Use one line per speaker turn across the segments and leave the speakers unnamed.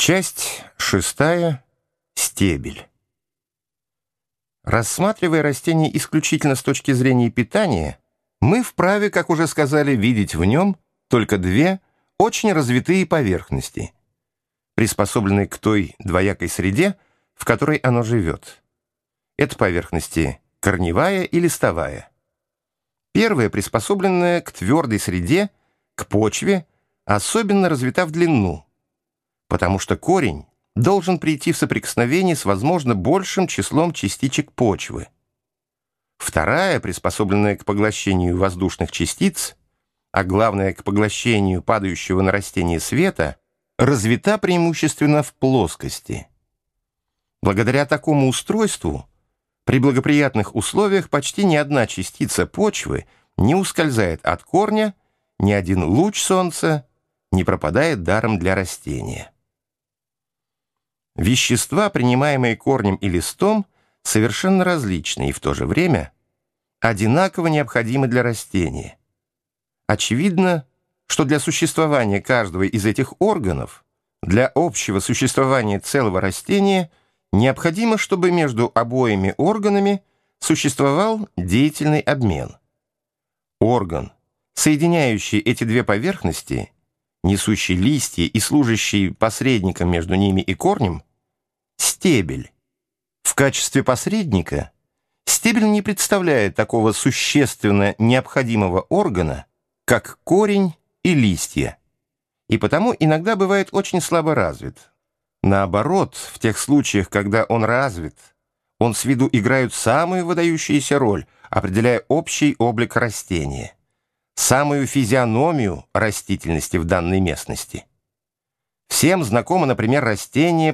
Часть шестая. Стебель. Рассматривая растение исключительно с точки зрения питания, мы вправе, как уже сказали, видеть в нем только две очень развитые поверхности, приспособленные к той двоякой среде, в которой оно живет. Это поверхности корневая и листовая. Первая, приспособленная к твердой среде, к почве, особенно развита в длину, потому что корень должен прийти в соприкосновение с, возможно, большим числом частичек почвы. Вторая, приспособленная к поглощению воздушных частиц, а главное к поглощению падающего на растение света, развита преимущественно в плоскости. Благодаря такому устройству при благоприятных условиях почти ни одна частица почвы не ускользает от корня, ни один луч солнца не пропадает даром для растения. Вещества, принимаемые корнем и листом, совершенно различны и в то же время одинаково необходимы для растения. Очевидно, что для существования каждого из этих органов, для общего существования целого растения, необходимо, чтобы между обоими органами существовал деятельный обмен. Орган, соединяющий эти две поверхности, несущий листья и служащий посредником между ними и корнем, стебель. В качестве посредника стебель не представляет такого существенно необходимого органа, как корень и листья, и потому иногда бывает очень слабо развит. Наоборот, в тех случаях, когда он развит, он с виду играет самую выдающуюся роль, определяя общий облик растения, самую физиономию растительности в данной местности. Всем знакомо, например, растение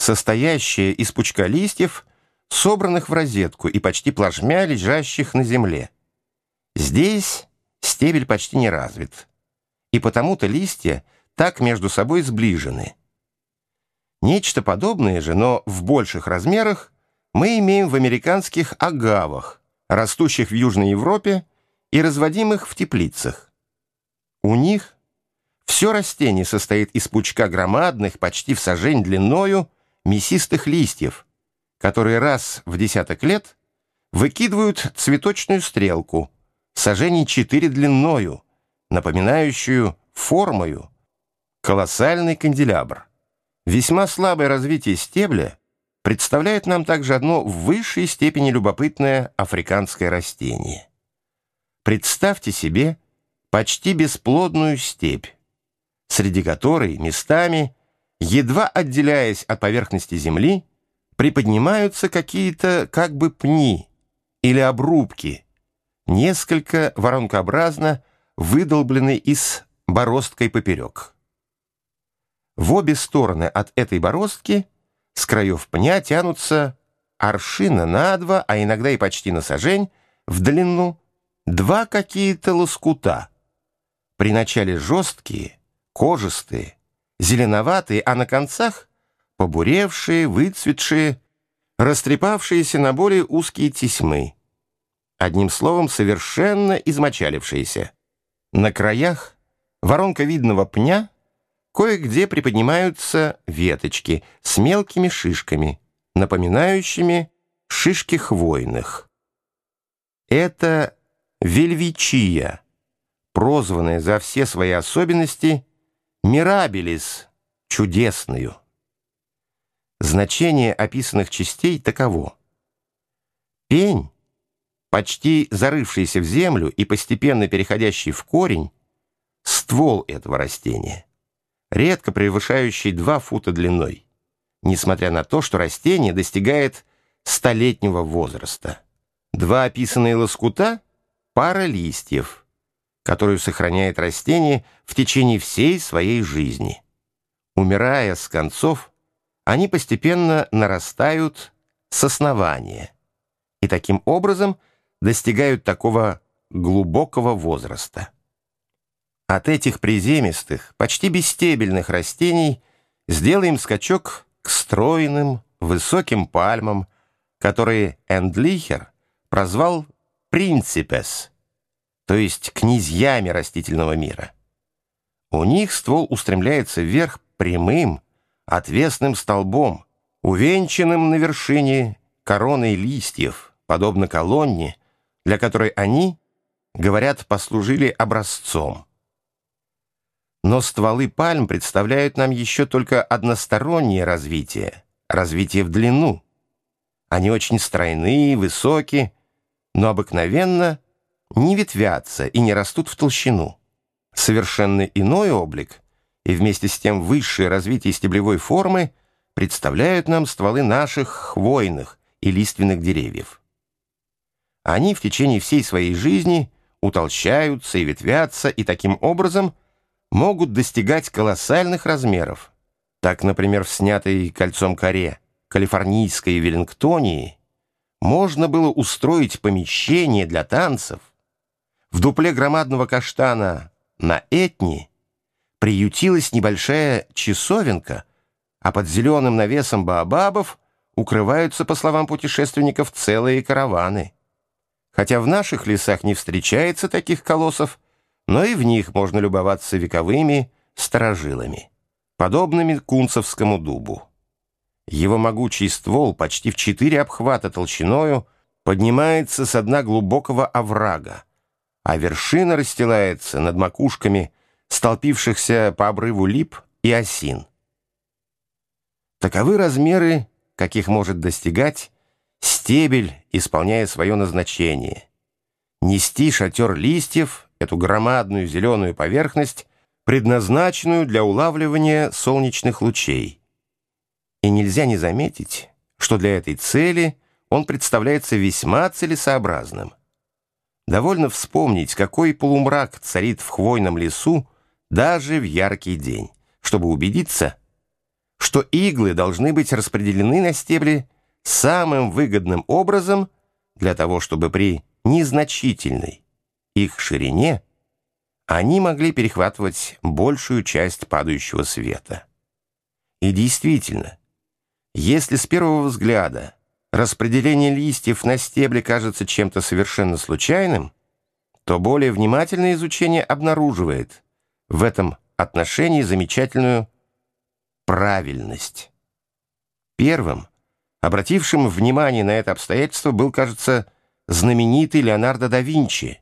состоящее из пучка листьев, собранных в розетку и почти плашмя лежащих на земле. Здесь стебель почти не развит, и потому-то листья так между собой сближены. Нечто подобное же, но в больших размерах, мы имеем в американских агавах, растущих в Южной Европе и разводимых в теплицах. У них все растение состоит из пучка громадных, почти в сажень длиною, мясистых листьев, которые раз в десяток лет выкидывают цветочную стрелку, сажений четыре длиною, напоминающую формою колоссальный канделябр. Весьма слабое развитие стебля представляет нам также одно в высшей степени любопытное африканское растение. Представьте себе почти бесплодную степь, среди которой местами, едва отделяясь от поверхности земли, приподнимаются какие-то как бы пни или обрубки, несколько воронкообразно выдолбленные из бороздкой поперек. В обе стороны от этой бороздки с краев пня тянутся аршина на два, а иногда и почти на сажень, в длину, два какие-то лоскута. При начале жесткие, кожистые, зеленоватые, а на концах побуревшие, выцветшие, растрепавшиеся на более узкие тесьмы. Одним словом, совершенно измочалившиеся. На краях воронка видного пня кое-где приподнимаются веточки с мелкими шишками, напоминающими шишки хвойных. Это вельвичия, прозванная за все свои особенности мирабелис, чудесную. Значение описанных частей таково. Пень почти зарывшийся в землю и постепенно переходящий в корень, ствол этого растения, редко превышающий 2 фута длиной, несмотря на то, что растение достигает столетнего возраста. Два описанные лоскута — пара листьев, которую сохраняет растение в течение всей своей жизни. Умирая с концов, они постепенно нарастают с основания и таким образом – достигают такого глубокого возраста. От этих приземистых, почти бесстебельных растений сделаем скачок к стройным, высоким пальмам, которые Эндлихер прозвал «принципес», то есть князьями растительного мира. У них ствол устремляется вверх прямым, отвесным столбом, увенчанным на вершине короной листьев, подобно колонне, для которой они, говорят, послужили образцом. Но стволы пальм представляют нам еще только одностороннее развитие, развитие в длину. Они очень стройные, высокие, но обыкновенно не ветвятся и не растут в толщину. Совершенно иной облик и вместе с тем высшее развитие стеблевой формы представляют нам стволы наших хвойных и лиственных деревьев. Они в течение всей своей жизни утолщаются и ветвятся, и таким образом могут достигать колоссальных размеров. Так, например, в снятой кольцом коре калифорнийской Веллингтонии можно было устроить помещение для танцев. В дупле громадного каштана на Этни приютилась небольшая часовенка, а под зеленым навесом баобабов укрываются, по словам путешественников, целые караваны. Хотя в наших лесах не встречается таких колоссов, но и в них можно любоваться вековыми сторожилами, подобными кунцевскому дубу. Его могучий ствол почти в четыре обхвата толщиною поднимается с дна глубокого оврага, а вершина расстилается над макушками столпившихся по обрыву лип и осин. Таковы размеры, каких может достигать стебель, исполняя свое назначение. Нести шатер листьев, эту громадную зеленую поверхность, предназначенную для улавливания солнечных лучей. И нельзя не заметить, что для этой цели он представляется весьма целесообразным. Довольно вспомнить, какой полумрак царит в хвойном лесу даже в яркий день, чтобы убедиться, что иглы должны быть распределены на стебли самым выгодным образом для того, чтобы при незначительной их ширине они могли перехватывать большую часть падающего света. И действительно, если с первого взгляда распределение листьев на стебле кажется чем-то совершенно случайным, то более внимательное изучение обнаруживает в этом отношении замечательную правильность. Первым, обратившим внимание на это обстоятельство, был, кажется, знаменитый Леонардо да Винчи.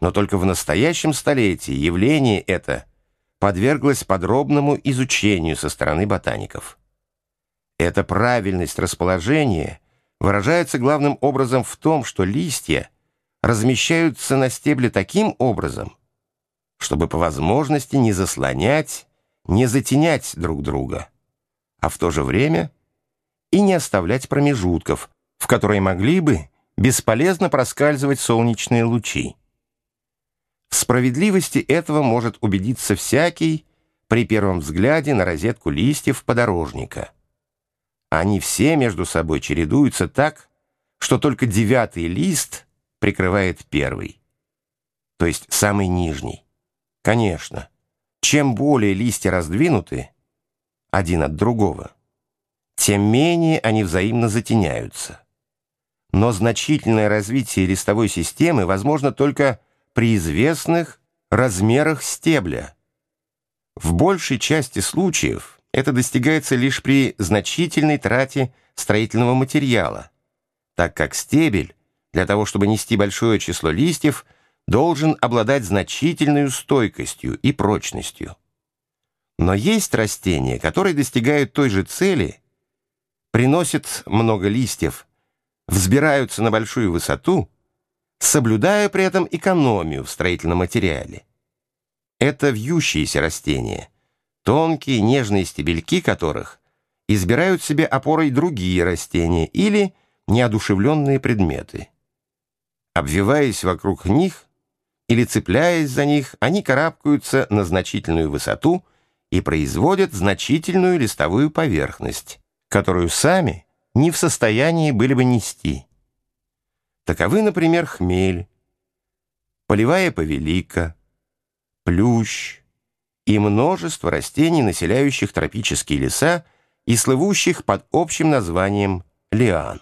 Но только в настоящем столетии явление это подверглось подробному изучению со стороны ботаников. Эта правильность расположения выражается главным образом в том, что листья размещаются на стебле таким образом, чтобы по возможности не заслонять, не затенять друг друга, а в то же время и не оставлять промежутков, в которые могли бы бесполезно проскальзывать солнечные лучи. В справедливости этого может убедиться всякий при первом взгляде на розетку листьев подорожника – они все между собой чередуются так, что только девятый лист прикрывает первый, то есть самый нижний. Конечно, чем более листья раздвинуты один от другого, тем менее они взаимно затеняются. Но значительное развитие листовой системы возможно только при известных размерах стебля. В большей части случаев это достигается лишь при значительной трате строительного материала, так как стебель, для того чтобы нести большое число листьев, должен обладать значительной стойкостью и прочностью. Но есть растения, которые достигают той же цели, приносят много листьев, взбираются на большую высоту, соблюдая при этом экономию в строительном материале. Это вьющиеся растения, тонкие нежные стебельки которых избирают себе опорой другие растения или неодушевленные предметы. Обвиваясь вокруг них или цепляясь за них, они карабкаются на значительную высоту и производят значительную листовую поверхность, которую сами не в состоянии были бы нести. Таковы, например, хмель, полевая повелика, плющ, и множество растений, населяющих тропические леса и слывущих под общим названием лиан.